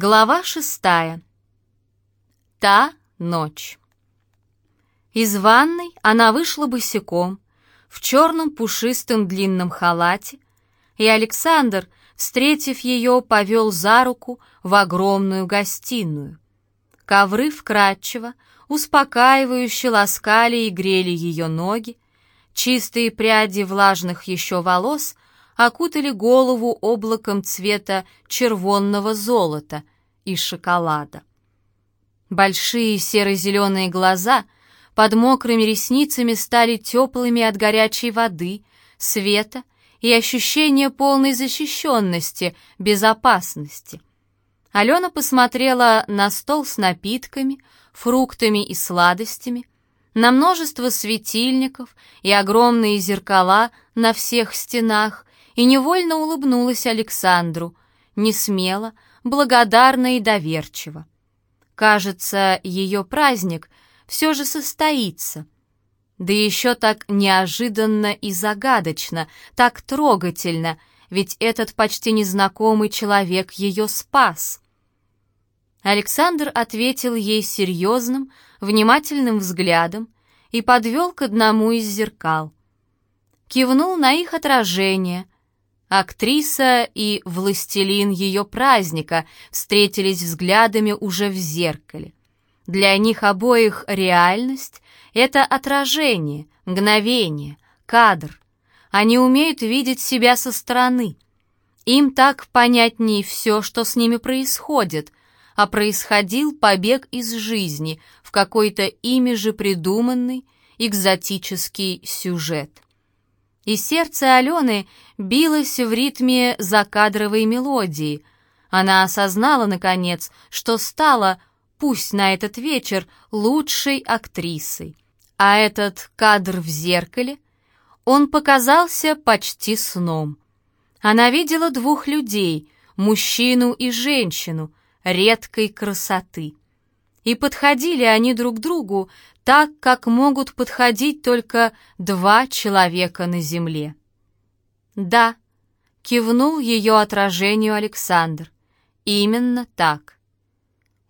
Глава шестая. Та ночь. Из ванной она вышла босиком, в черном пушистом длинном халате, и Александр, встретив ее, повел за руку в огромную гостиную. Ковры вкрадчиво, успокаивающе ласкали и грели ее ноги, чистые пряди влажных еще волос — окутали голову облаком цвета червонного золота и шоколада. Большие серо-зеленые глаза под мокрыми ресницами стали теплыми от горячей воды, света и ощущения полной защищенности, безопасности. Алена посмотрела на стол с напитками, фруктами и сладостями, на множество светильников и огромные зеркала на всех стенах, и невольно улыбнулась Александру, не смело, благодарно и доверчиво. Кажется, ее праздник все же состоится. Да еще так неожиданно и загадочно, так трогательно, ведь этот почти незнакомый человек ее спас. Александр ответил ей серьезным, внимательным взглядом и подвел к одному из зеркал. Кивнул на их отражение — Актриса и властелин ее праздника встретились взглядами уже в зеркале. Для них обоих реальность — это отражение, мгновение, кадр. Они умеют видеть себя со стороны. Им так понятнее все, что с ними происходит, а происходил побег из жизни в какой-то ими же придуманный экзотический сюжет и сердце Алены билось в ритме закадровой мелодии. Она осознала, наконец, что стала, пусть на этот вечер, лучшей актрисой. А этот кадр в зеркале, он показался почти сном. Она видела двух людей, мужчину и женщину, редкой красоты. И подходили они друг к другу так, как могут подходить только два человека на земле. «Да», — кивнул ее отражению Александр, — «именно так».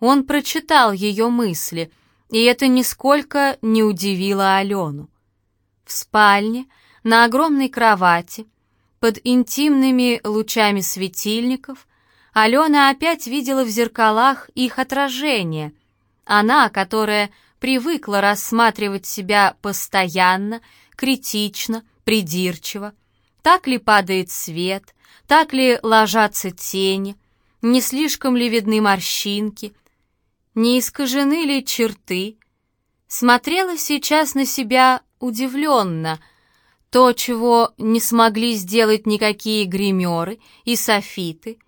Он прочитал ее мысли, и это нисколько не удивило Алену. В спальне, на огромной кровати, под интимными лучами светильников, Алена опять видела в зеркалах их отражение, она, которая привыкла рассматривать себя постоянно, критично, придирчиво. Так ли падает свет, так ли ложатся тени, не слишком ли видны морщинки, не искажены ли черты. Смотрела сейчас на себя удивленно. То, чего не смогли сделать никакие гримеры и софиты,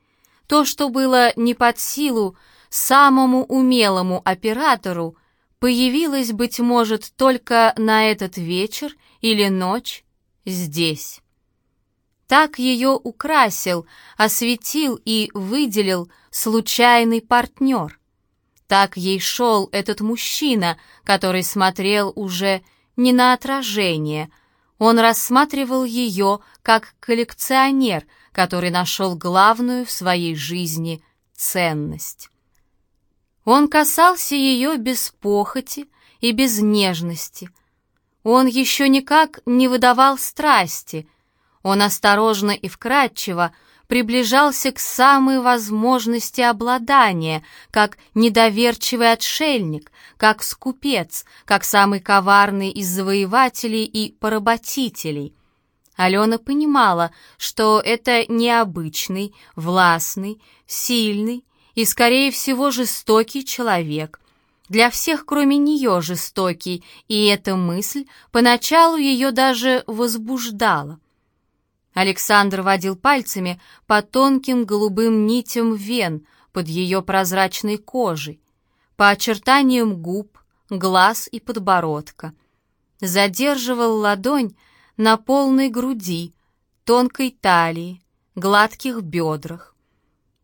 то, что было не под силу самому умелому оператору, появилась, быть может, только на этот вечер или ночь здесь. Так ее украсил, осветил и выделил случайный партнер. Так ей шел этот мужчина, который смотрел уже не на отражение. Он рассматривал ее как коллекционер, который нашел главную в своей жизни ценность. Он касался ее без похоти и без нежности. Он еще никак не выдавал страсти. Он осторожно и вкрадчиво приближался к самой возможности обладания, как недоверчивый отшельник, как скупец, как самый коварный из завоевателей и поработителей. Алена понимала, что это необычный, властный, сильный, и, скорее всего, жестокий человек. Для всех, кроме нее, жестокий, и эта мысль поначалу ее даже возбуждала. Александр водил пальцами по тонким голубым нитям вен под ее прозрачной кожей, по очертаниям губ, глаз и подбородка. Задерживал ладонь на полной груди, тонкой талии, гладких бедрах.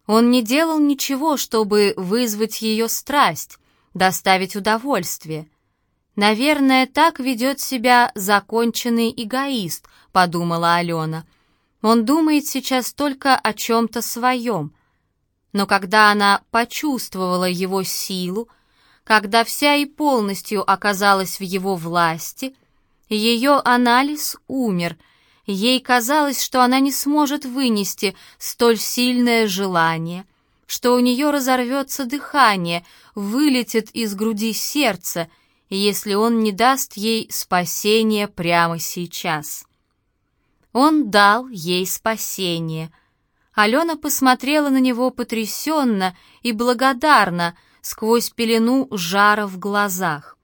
Он не делал ничего, чтобы вызвать ее страсть, доставить удовольствие. «Наверное, так ведет себя законченный эгоист», — подумала Алена. «Он думает сейчас только о чем-то своем». Но когда она почувствовала его силу, когда вся и полностью оказалась в его власти, ее анализ умер, ей казалось, что она не сможет вынести столь сильное желание, что у нее разорвется дыхание, вылетит из груди сердце, если он не даст ей спасения прямо сейчас. Он дал ей спасение. Алена посмотрела на него потрясенно и благодарно, сквозь пелену жара в глазах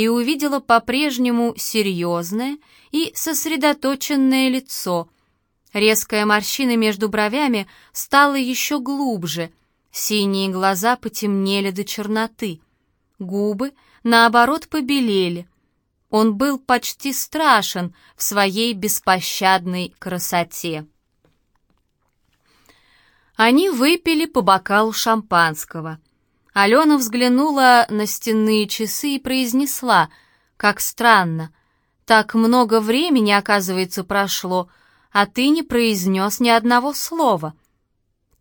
и увидела по-прежнему серьезное и сосредоточенное лицо. Резкая морщина между бровями стала еще глубже, синие глаза потемнели до черноты, губы, наоборот, побелели. Он был почти страшен в своей беспощадной красоте. Они выпили по бокалу шампанского — Алена взглянула на стенные часы и произнесла, как странно, так много времени, оказывается, прошло, а ты не произнес ни одного слова.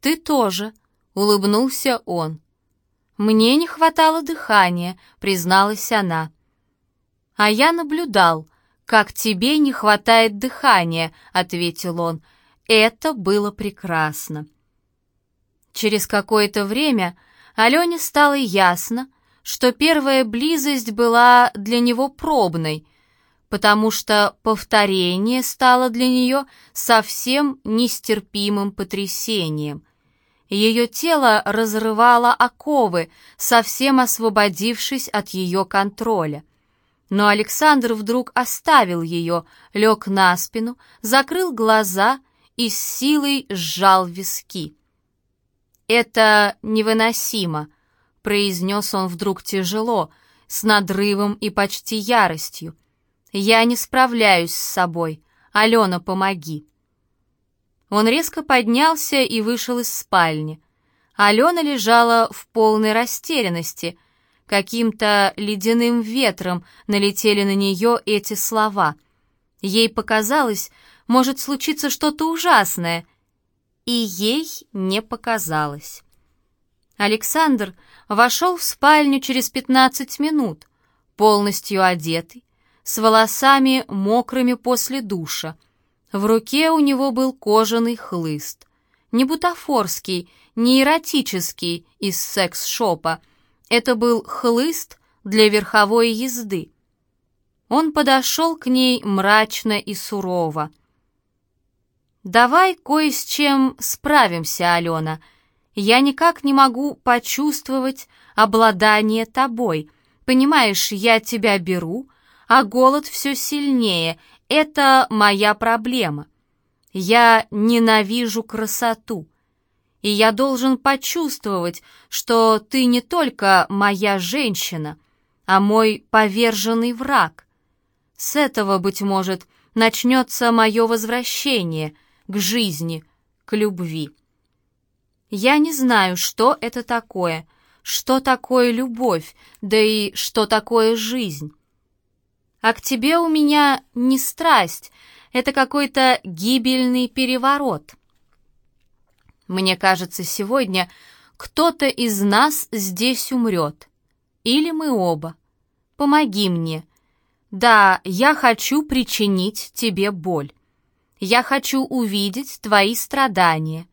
Ты тоже, улыбнулся он. Мне не хватало дыхания, призналась она. А я наблюдал, как тебе не хватает дыхания, ответил он. Это было прекрасно. Через какое-то время Алене стало ясно, что первая близость была для него пробной, потому что повторение стало для нее совсем нестерпимым потрясением. Ее тело разрывало оковы, совсем освободившись от ее контроля. Но Александр вдруг оставил ее, лег на спину, закрыл глаза и с силой сжал виски. «Это невыносимо», — произнес он вдруг тяжело, с надрывом и почти яростью. «Я не справляюсь с собой. Алена, помоги». Он резко поднялся и вышел из спальни. Алена лежала в полной растерянности. Каким-то ледяным ветром налетели на нее эти слова. Ей показалось, может случиться что-то ужасное — и ей не показалось. Александр вошел в спальню через пятнадцать минут, полностью одетый, с волосами мокрыми после душа. В руке у него был кожаный хлыст. Не бутафорский, не эротический из секс-шопа. Это был хлыст для верховой езды. Он подошел к ней мрачно и сурово. «Давай кое с чем справимся, Алена. Я никак не могу почувствовать обладание тобой. Понимаешь, я тебя беру, а голод все сильнее. Это моя проблема. Я ненавижу красоту. И я должен почувствовать, что ты не только моя женщина, а мой поверженный враг. С этого, быть может, начнется мое возвращение — к жизни, к любви. Я не знаю, что это такое, что такое любовь, да и что такое жизнь. А к тебе у меня не страсть, это какой-то гибельный переворот. Мне кажется, сегодня кто-то из нас здесь умрет. Или мы оба. Помоги мне. Да, я хочу причинить тебе боль. Я хочу увидеть твои страдания.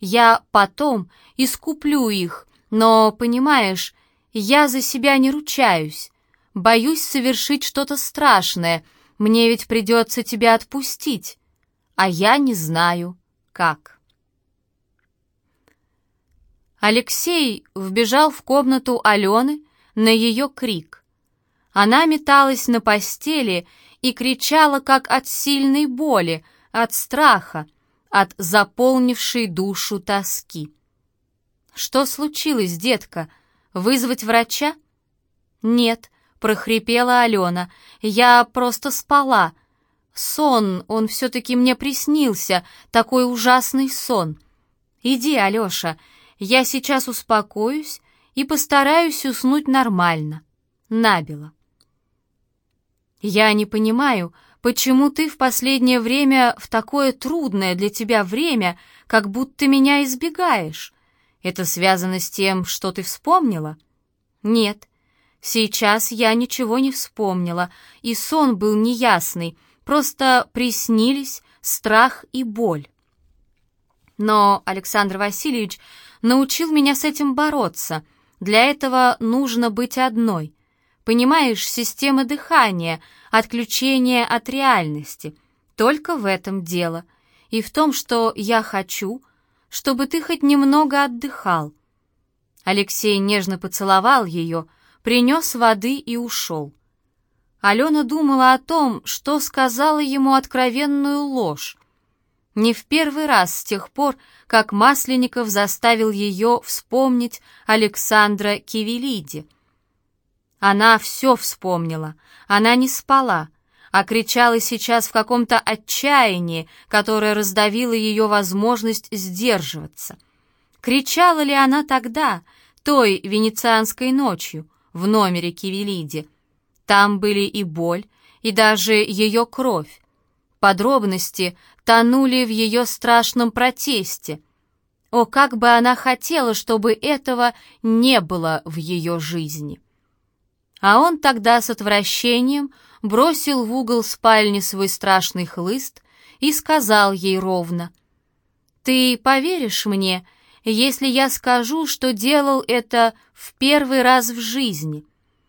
Я потом искуплю их, но, понимаешь, я за себя не ручаюсь. Боюсь совершить что-то страшное, мне ведь придется тебя отпустить, а я не знаю, как. Алексей вбежал в комнату Алены на ее крик. Она металась на постели и кричала, как от сильной боли, от страха, от заполнившей душу тоски. «Что случилось, детка? Вызвать врача?» «Нет», — прохрипела Алена, — «я просто спала. Сон, он все-таки мне приснился, такой ужасный сон. Иди, Алеша, я сейчас успокоюсь и постараюсь уснуть нормально, набело». «Я не понимаю, почему ты в последнее время в такое трудное для тебя время, как будто меня избегаешь. Это связано с тем, что ты вспомнила? Нет. Сейчас я ничего не вспомнила, и сон был неясный, просто приснились страх и боль. Но Александр Васильевич научил меня с этим бороться. Для этого нужно быть одной. Понимаешь, система дыхания, отключение от реальности. Только в этом дело. И в том, что я хочу, чтобы ты хоть немного отдыхал. Алексей нежно поцеловал ее, принес воды и ушел. Алена думала о том, что сказала ему откровенную ложь. Не в первый раз с тех пор, как Масленников заставил ее вспомнить Александра Кивелиди. Она все вспомнила, она не спала, а кричала сейчас в каком-то отчаянии, которое раздавило ее возможность сдерживаться. Кричала ли она тогда, той венецианской ночью, в номере Кивелиди? Там были и боль, и даже ее кровь. Подробности тонули в ее страшном протесте. О, как бы она хотела, чтобы этого не было в ее жизни. А он тогда с отвращением бросил в угол спальни свой страшный хлыст и сказал ей ровно, «Ты поверишь мне, если я скажу, что делал это в первый раз в жизни,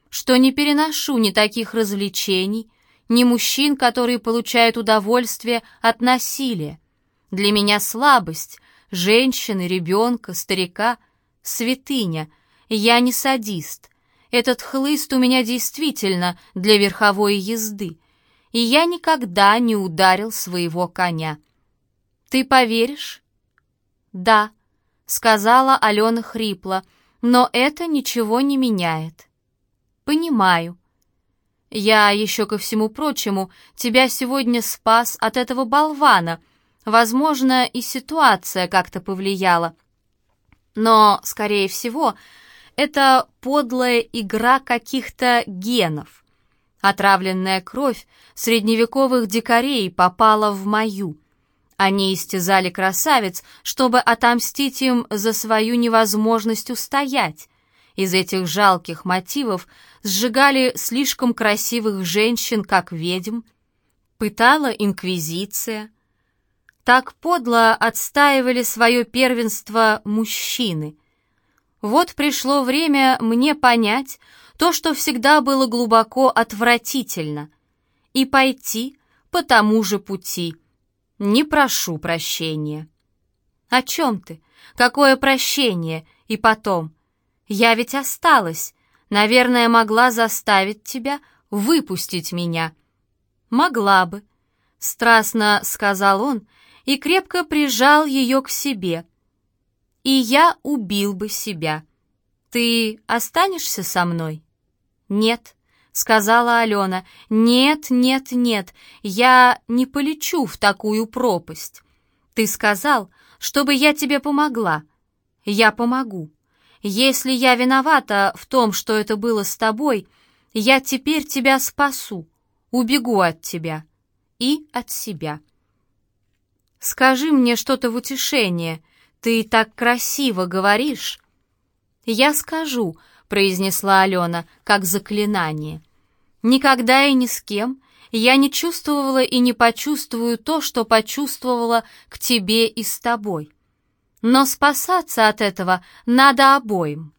что не переношу ни таких развлечений, ни мужчин, которые получают удовольствие от насилия. Для меня слабость, женщины, ребенка, старика, святыня. Я не садист. Этот хлыст у меня действительно для верховой езды, и я никогда не ударил своего коня. Ты поверишь? Да, сказала Алена хрипло, но это ничего не меняет. Понимаю. Я еще ко всему прочему тебя сегодня спас от этого болвана. Возможно, и ситуация как-то повлияла. Но, скорее всего, это подлая игра каких-то генов. Отравленная кровь средневековых дикарей попала в мою. Они истязали красавиц, чтобы отомстить им за свою невозможность устоять. Из этих жалких мотивов сжигали слишком красивых женщин, как ведьм, пытала инквизиция. Так подло отстаивали свое первенство мужчины. Вот пришло время мне понять то, что всегда было глубоко отвратительно, и пойти по тому же пути. Не прошу прощения. О чем ты? Какое прощение? И потом, я ведь осталась, Наверное, могла заставить тебя выпустить меня. Могла бы, страстно сказал он и крепко прижал ее к себе. И я убил бы себя. Ты останешься со мной? Нет, сказала Алена. Нет, нет, нет, я не полечу в такую пропасть. Ты сказал, чтобы я тебе помогла. Я помогу. Если я виновата в том, что это было с тобой, я теперь тебя спасу, убегу от тебя и от себя. Скажи мне что-то в утешение, ты так красиво говоришь. Я скажу, произнесла Алена, как заклинание. Никогда и ни с кем я не чувствовала и не почувствую то, что почувствовала к тебе и с тобой но спасаться от этого надо обоим.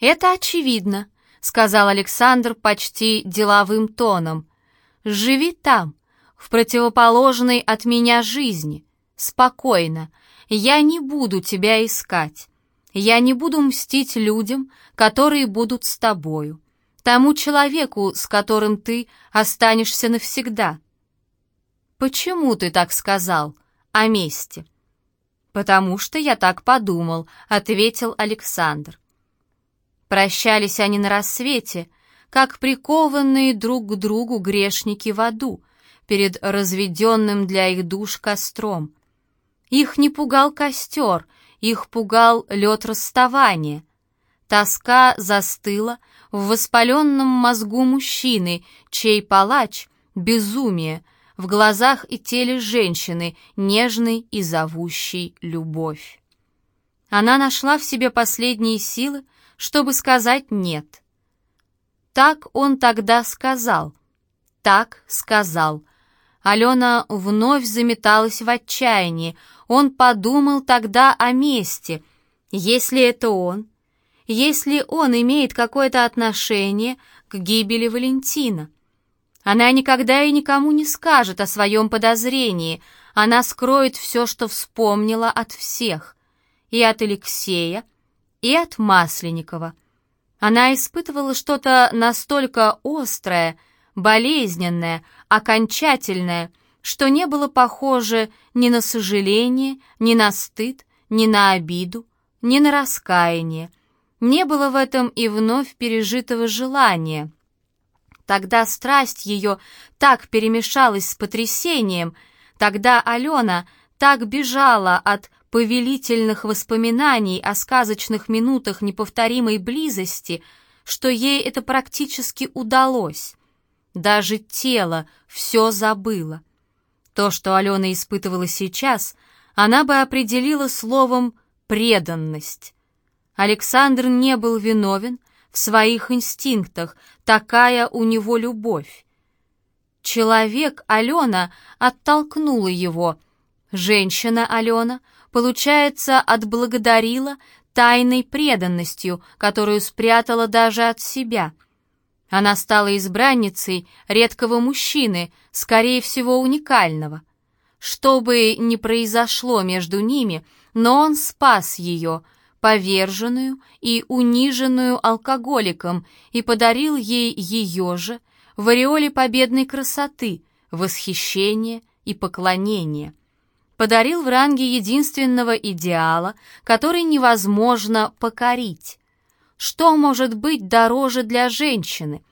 «Это очевидно», — сказал Александр почти деловым тоном. «Живи там, в противоположной от меня жизни, спокойно. Я не буду тебя искать. Я не буду мстить людям, которые будут с тобою, тому человеку, с которым ты останешься навсегда». «Почему ты так сказал о месте?» «Потому что я так подумал», — ответил Александр. Прощались они на рассвете, как прикованные друг к другу грешники в аду, перед разведенным для их душ костром. Их не пугал костер, их пугал лед расставания. Тоска застыла в воспаленном мозгу мужчины, чей палач — безумие — в глазах и теле женщины, нежной и зовущей любовь. Она нашла в себе последние силы, чтобы сказать «нет». Так он тогда сказал. Так сказал. Алена вновь заметалась в отчаянии. Он подумал тогда о мести. Если это он, если он имеет какое-то отношение к гибели Валентина. Она никогда и никому не скажет о своем подозрении. Она скроет все, что вспомнила от всех. И от Алексея, и от Масленникова. Она испытывала что-то настолько острое, болезненное, окончательное, что не было похоже ни на сожаление, ни на стыд, ни на обиду, ни на раскаяние. Не было в этом и вновь пережитого желания. Тогда страсть ее так перемешалась с потрясением, тогда Алена так бежала от повелительных воспоминаний о сказочных минутах неповторимой близости, что ей это практически удалось. Даже тело все забыло. То, что Алена испытывала сейчас, она бы определила словом «преданность». Александр не был виновен в своих инстинктах, такая у него любовь. Человек Алена оттолкнула его. Женщина Алена, получается, отблагодарила тайной преданностью, которую спрятала даже от себя — она стала избранницей редкого мужчины, скорее всего, уникального. Что бы ни произошло между ними, но он спас ее, поверженную и униженную алкоголиком, и подарил ей ее же в ореоле победной красоты, восхищения и поклонения. Подарил в ранге единственного идеала, который невозможно покорить. Что может быть дороже для женщины?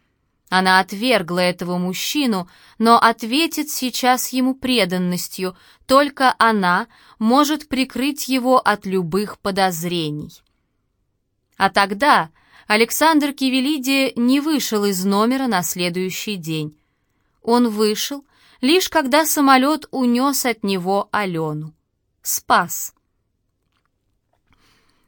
Она отвергла этого мужчину, но ответит сейчас ему преданностью. Только она может прикрыть его от любых подозрений. А тогда Александр Кивелиди не вышел из номера на следующий день. Он вышел, лишь когда самолет унес от него Алену. Спас.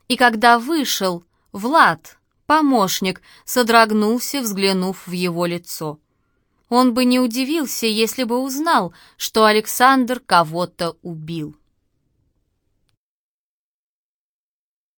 И когда вышел, Влад, помощник, содрогнулся, взглянув в его лицо. Он бы не удивился, если бы узнал, что Александр кого-то убил.